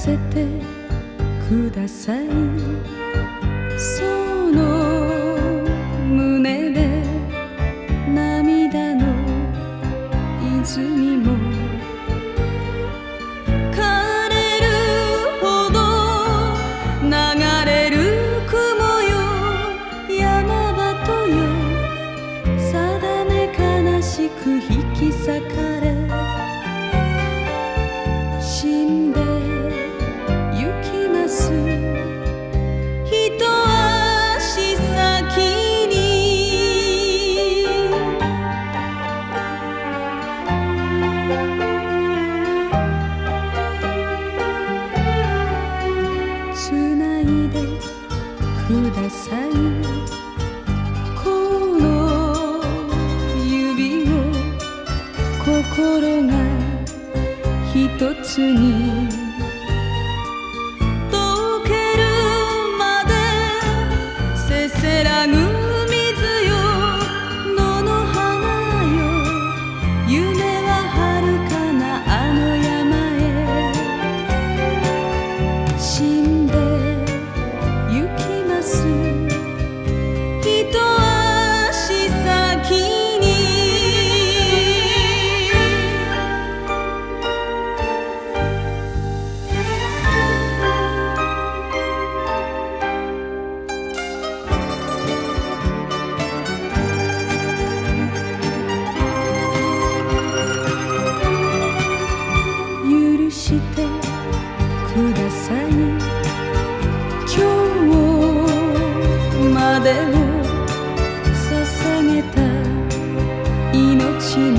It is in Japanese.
せてください」「その胸で涙の泉も」枯れるほど流れる雲よ。山場とよ。定め悲しく引き裂かください。この指を心が一つにください」「今日までを捧げた命の」